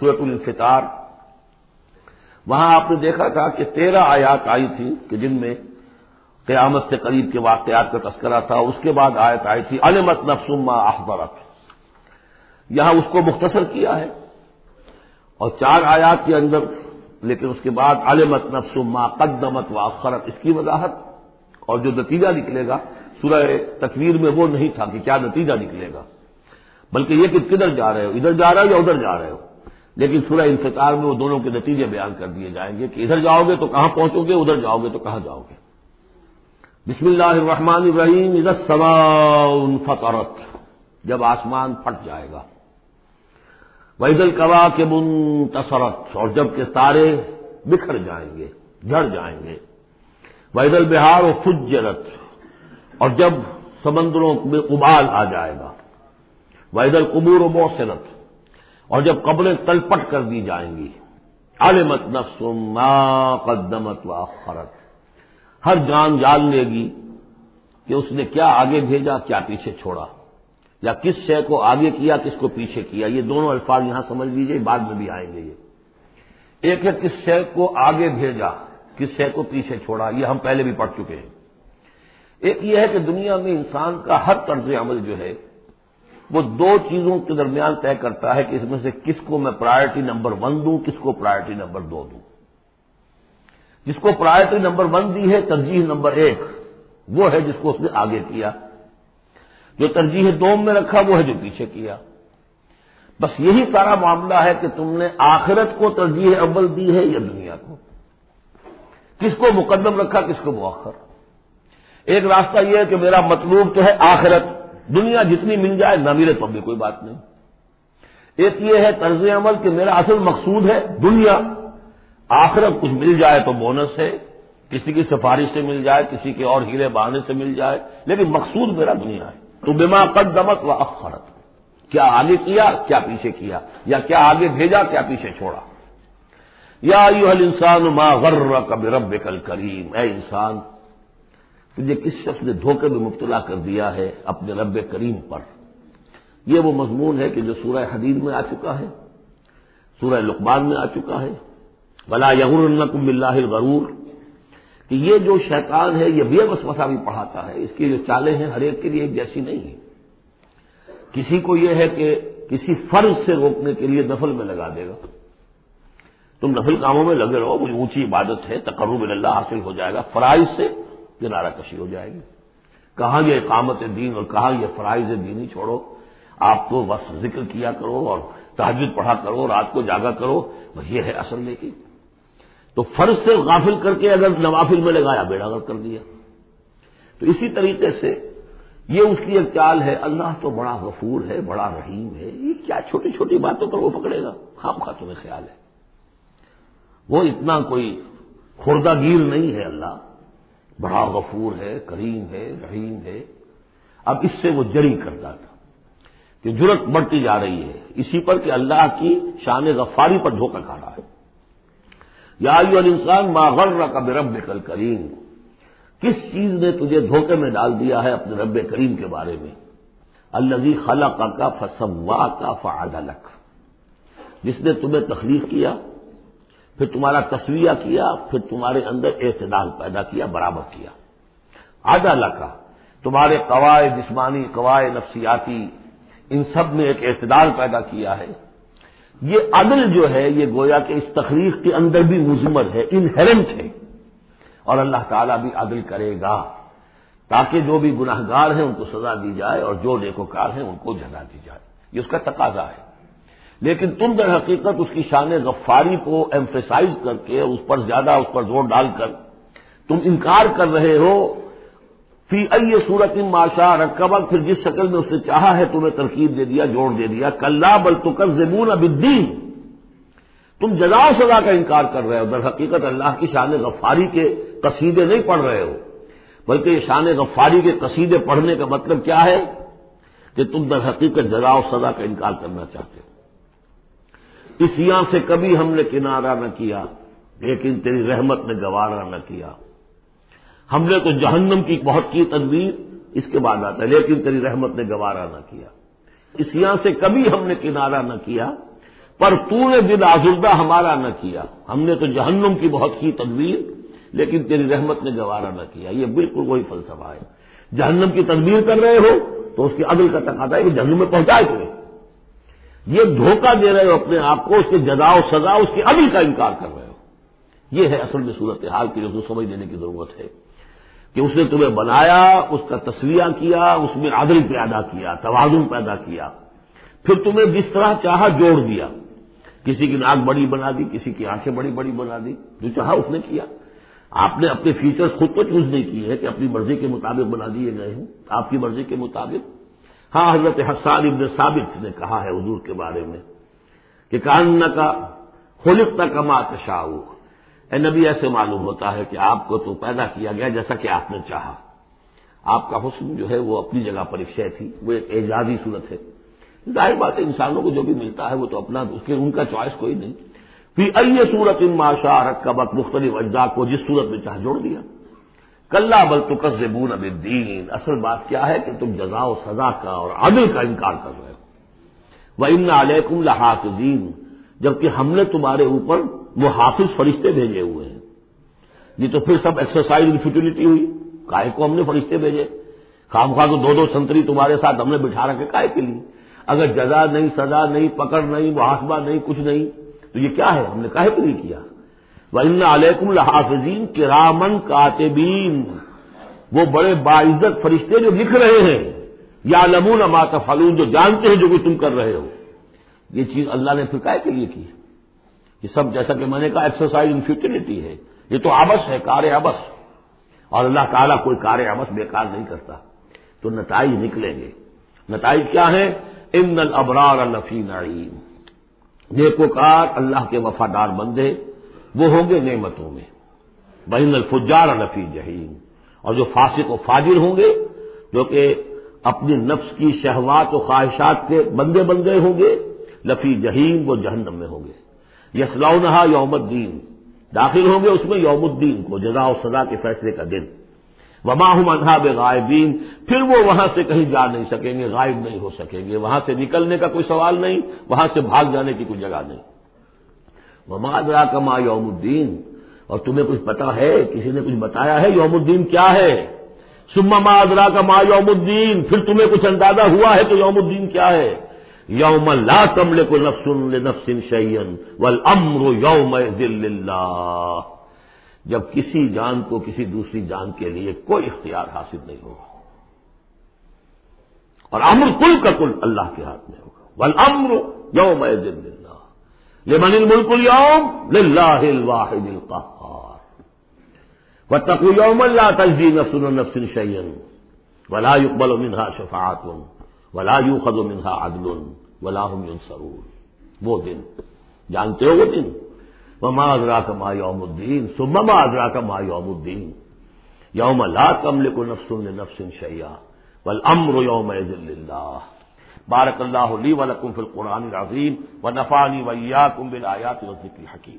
سورت الفطار وہاں آپ نے دیکھا تھا کہ تیرہ آیات آئی تھی کہ جن میں قیامت سے قریب کے واقعات کا تذکرہ تھا، اس کے بعد آیت آئی تھی، علمت نفسما احبرت یہاں اس کو مختصر کیا ہے۔ اور چار آیات کے اندر، لیکن اس کے بعد علمت نفسما قدمت و اخرت، اس کی وضاحت۔ اور جو نتیجہ نکلے گا، سورہ تکویر میں وہ نہیں تھا کہ کیا نتیجہ نکلے گا، بلکہ یہ کہ کدھر جا رہے ہو، ادھر جا رہے ہو یا ادھر جا رہے ہو۔ لیکن سورہ انفطار میں وہ دونوں کے نتیجے بیان کر دیے جائیں گے کہ ادھر جاؤ گے تو کہاں پہنچو گے، ادھر جاؤ گے تو کہاں جاؤ گے۔ بسم اللہ الرحمن الرحیم ادھر سما فطرت جب آسمان پھٹ جائے گا۔ وحید القوا کے منتصرت اور جب کے تارے بکھر جائیں گے، جھڑ جائیں گے۔ وحید البہار و فجرت، اور جب سمندروں میں ابال آ جائے گا۔ وحید القبور و موسرت اور جب قبریں تلپٹ کر دی جائیں گی۔ عالمت نفس ما قدمت و آخرت ہر جان جان لے گی کہ اس نے کیا آگے بھیجا، کیا پیچھے چھوڑا۔ یا کس شے کو آگے کیا، کس کو پیچھے کیا۔ یہ دونوں الفاظ یہاں سمجھ لیجیے بعد میں بھی آئیں گے یہ۔ ایک ہے کس شے کو آگے بھیجا، کس شے کو پیچھے چھوڑا، یہ ہم پہلے بھی پڑھ چکے ہیں۔ ایک یہ ہے کہ دنیا میں انسان کا ہر طرز عمل جو ہے وہ دو چیزوں کے درمیان طے کرتا ہے کہ اس میں سے کس کو میں پرائرٹی نمبر ون دوں، کس کو پرائرٹی نمبر دو دوں۔ جس کو پرائرٹی نمبر ون دی ہے، ترجیح نمبر ایک، وہ ہے جس کو اس نے آگے کیا۔ جو ترجیح دوم میں رکھا، وہ ہے جو پیچھے کیا۔ بس یہی سارا معاملہ ہے کہ تم نے آخرت کو ترجیح اول دی ہے یا دنیا کو۔ کس کو مقدم رکھا، کس کو مؤخر۔ ایک راستہ یہ ہے کہ میرا مطلوب تو ہے آخرت۔ دنیا جتنی مل جائے نہ ملے تو بھی کوئی بات نہیں۔ ایک یہ ہے طرز عمل کہ میرا اصل مقصود ہے دنیا۔ آخرت کچھ مل جائے تو بونس ہے۔ کسی کی سفارش سے مل جائے، کسی کے اور ہیرے بہانے سے مل جائے۔ لیکن مقصود میرا دنیا ہے۔ تو بما قدمت و اخرت۔ کیا آگے کیا کیا پیچھے کیا؟ یا کیا آگے بھیجا، کیا پیچھے چھوڑا؟ یا یو حل انسان ما غر کب رب کل کریم اے انسان تجھے کس شخص نے دھوکے میں مبتلا کر دیا ہے اپنے رب کریم پر؟ یہ وہ مضمون ہے کہ جو سورہ حدید میں آ چکا ہے، سورہ لقمان میں آ چکا ہے۔ بلا یغر النکم اللہ الغرور۔ کہ یہ جو شیطان ہے، یہ بے وسوسہ بھی پڑھاتا ہے۔ اس کی جو چالیں ہیں، ہر ایک کے لیے ایک جیسی نہیں ہے کسی کو یہ ہے کہ کسی فرض سے روکنے کے لیے نفل میں لگا دے گا۔ تم نفل کاموں میں لگے رہو، مجھے اونچی عبادت ہے، تقرب اللہ حاصل ہو جائے گا۔ فرائض سے کنارہ کشی ہو جائے گی۔ کہاں یہ اقامت دین اور کہاں یہ فرائض دینی چھوڑو۔ آپ تو بس ذکر کیا کرو اور تحجد پڑھا کرو، رات کو جاگا کرو بس یہ ہے اصل لیکن تو فرض سے غافل کر کے اگر نوافل میں لگایا، بیڑا گر کر دیا۔ تو اسی طریقے سے یہ اس کی ایک چال ہے، اللہ تو بڑا غفور ہے، بڑا رحیم ہے۔ یہ کیا چھوٹی چھوٹی باتوں پر وہ پکڑے گا؟ خام خواہ تمہیں خیال ہے۔ وہ اتنا کوئی خوردہ گیر نہیں ہے اللہ۔ بڑا غفور ہے، کریم ہے، رحیم ہے۔ اب اس سے وہ جری کرتا تھا کہ جرت بڑھتی جا رہی ہے۔ اسی پر کہ اللہ کی شان غفاری پر دھوکہ کھا رہا ہے۔ یا انسان ماغر کا بے رب کل کریم کس چیز نے تجھے دھوکے میں ڈال دیا ہے اپنے رب کریم کے بارے میں؟ الزی خلا کا فسوا کا فعدلک۔ جس نے تمہیں تخلیق کیا پھر تمہارا تصویہ کیا، پھر تمہارے اندر اعتدال پیدا کیا، برابر کیا۔ آدھا کا تمہارے قوائے جسمانی قوائے نفسیاتی، ان سب میں ایک اعتدال پیدا کیا ہے۔ یہ عدل جو ہے، یہ گویا کہ اس تخلیق کے اندر بھی مزمر ہے، انہرنٹ ہے۔ اور اللہ تعالیٰ بھی عدل کرے گا، تاکہ جو بھی گناہ گار ہیں ان کو سزا دی جائے اور جو نیکوکار ہیں ان کو جگہ دی جائے۔ یہ اس کا تقاضا ہے۔ لیکن تم در حقیقت اس کی شان غفاری کو ایمفیسائز کر کے اس پر زیادہ اس پر زور ڈال کر تم انکار کر رہے ہو۔ فی ائی صورت ماشا رقبہ پھر جس شکل میں اس نے چاہا ہے تمہیں ترکیب دے دیا، جوڑ دے دیا۔ کلّا بل تو کر زبون اب تم جزا سزا کا انکار کر رہے ہو۔ در حقیقت اللہ کی شان غفاری کے قصیدے نہیں پڑھ رہے ہو۔ بلکہ یہ شان غفاری کے قصیدے پڑھنے کا مطلب کیا ہے؟ کہ تم در حقیقت جزا و سزا کا انکار کرنا چاہتے ہو۔ اس یہاں سے کبھی ہم نے کنارہ نہ کیا، لیکن تیری رحمت نے گوارا نہ کیا۔ ہم نے تو جہنم کی بہت کی تدبیر، اس کے بعد آتا ہے، لیکن تیری رحمت نے گوارا نہ کیا۔ اس یہاں سے کبھی ہم نے کنارہ نہ کیا، پر تو نے دل آزردہ ہمارا نہ کیا۔ ہم نے تو جہنم کی بہت کی تدبیر، لیکن تیری رحمت نے گوارا نہ کیا۔ یہ بالکل وہی فلسفہ ہے۔ جہنم کی تدبیر کر رہے ہو تو اس کی عدل کا تقاضا ہے کہ جہنم میں پہنچائے تمہیں۔ یہ دھوکہ دے رہے ہو اپنے آپ کو، اس کے جدا و سزا، اس کی عدل کا انکار کر رہے ہو۔ یہ ہے اصل میں صورت حال کی جو سمجھ دینے کی ضرورت ہے کہ اس نے تمہیں بنایا، اس کا تصویہ کیا، اس میں عدل پیدا کیا، توازن پیدا کیا۔ پھر تمہیں جس طرح چاہا جوڑ دیا۔ کسی کی ناک بڑی بنا دی، کسی کی آنکھیں بڑی بڑی بنا دی۔ جو چاہا اس نے کیا۔ آپ نے اپنے فیچرز خود کو چوز نہیں کیے ہیں کہ اپنی مرضی کے مطابق بنا دیے گئے ہیں آپ کی مرضی کے مطابق ہاں حضرت حسان ابن ثابت نے کہا ہے حضور کے بارے میں کہ کان کا خلق تک امات اے نبی، ایسے معلوم ہوتا ہے کہ آپ کو تو پیدا کیا گیا جیسا کہ آپ نے چاہا۔ آپ کا حسن جو ہے وہ اپنی جگہ پر ایک شے تھی، وہ ایک اعجازی صورت ہے۔ ظاہر بات ہے، انسانوں کو جو بھی ملتا ہے وہ تو اپنا، اس کے، ان کا چوائس کوئی نہیں۔ پھر ائی صورت ان معاشا رکھ کا مختلف اجزاء کو جس صورت میں چاہ جوڑ دیا۔ کلّا بل تو قزبون اب دین اصل بات کیا ہے کہ تم جزا و سزا کا اور عدل کا انکار کر رہے ہو۔ وہ ان علیکم لحاظ دین جبکہ ہم نے تمہارے اوپر وہ حافظ فرشتے بھیجے ہوئے ہیں۔ یہ تو پھر سب ایکسرسائز فیٹیلٹی ہوئی۔ کائے کو ہم نے فرشتے بھیجے۔ خام خواہ کو دو دو سنتری تمہارے ساتھ ہم نے بٹھا رکھے کائے کے لیے۔ اگر جزا نہیں، سزا نہیں، پکڑ نہیں، محاسبہ نہیں، کچھ نہیں، تو یہ کیا ہے؟ ہم نے کہے کے لیے کیا؟ ان علیکم الحافظین کرامن کاتبین وہ بڑے باعزت فرشتے جو لکھ رہے ہیں یا لمون اما فلون جو جانتے ہیں جو کہ تم کر رہے ہو۔ یہ چیز اللہ نے پھر کائے کے لیے کی۔ یہ سب جیسا کہ میں نے کہا ایکسرسائز انفیوٹیلٹی ہے۔ یہ تو آبس ہے، کار آبس اور اللہ تعالیٰ کوئی کار آبس بیکار نہیں کرتا۔ تو نتائج نکلیں گے۔ نتائج کیا ہیں؟ ان الابرار الفی نعیم نیکوکار اللہ کے وفادار بندے۔ وہ ہوں گے نعمتوں میں۔ بہن الفجار الفی جہیم اور جو فاسق و فاجر ہوں گے، جو کہ اپنی نفس کی شہوات و خواہشات کے بندے بندے ہوں گے، لفی جہیم وہ جہنم میں ہوں گے۔ یسلاؤنہا یوم الدین۔ داخل ہوں گے اس میں یوم الدین کو جزا و سزا کے فیصلے کا دن۔ وما ہوں اندھاب غائبین پھر وہ وہاں سے کہیں جا نہیں سکیں گے، غائب نہیں ہو سکیں گے۔ وہاں سے نکلنے کا کوئی سوال نہیں، وہاں سے بھاگ جانے کی کوئی جگہ نہیں۔ وما ادرا کما یوم الدین؟ اور تمہیں کچھ پتا ہے؟ کسی نے کچھ بتایا ہے یوم الدین کیا ہے؟ سما ادرا کا ما یوم الدین، پھر تمہیں کچھ اندازہ ہوا ہے کہ یوم الدین کیا ہے؟ یوم لا تملے کو نفسن نفسن شعین ول امر یوم اللہ جب کسی جان کو کسی دوسری جان کے لیے کوئی اختیار حاصل نہیں ہوگا۔ اور امر کل کا کل اللہ کے ہاتھ میں ہوگا۔ ول امر یوم اللہ لمن الملک اليوم للہ الواحد القہار واتقوا یوم لا تجزی نفس نفس شیئا ولا يقبل منها شفاعت ولا يؤخذ منها عدل ولا هم ينصرون. وہ دن، جانتے ہو وہ دن؟ وما ادرا ما یوم الدین سما ادرا کا ما یوم الدین یوم لا کمل نفس نفس شیا ول امر یوم اللہ بارک اللہ علی ولکم فی القرآن العظیم و نفانی ویا کم بل آیات حکیم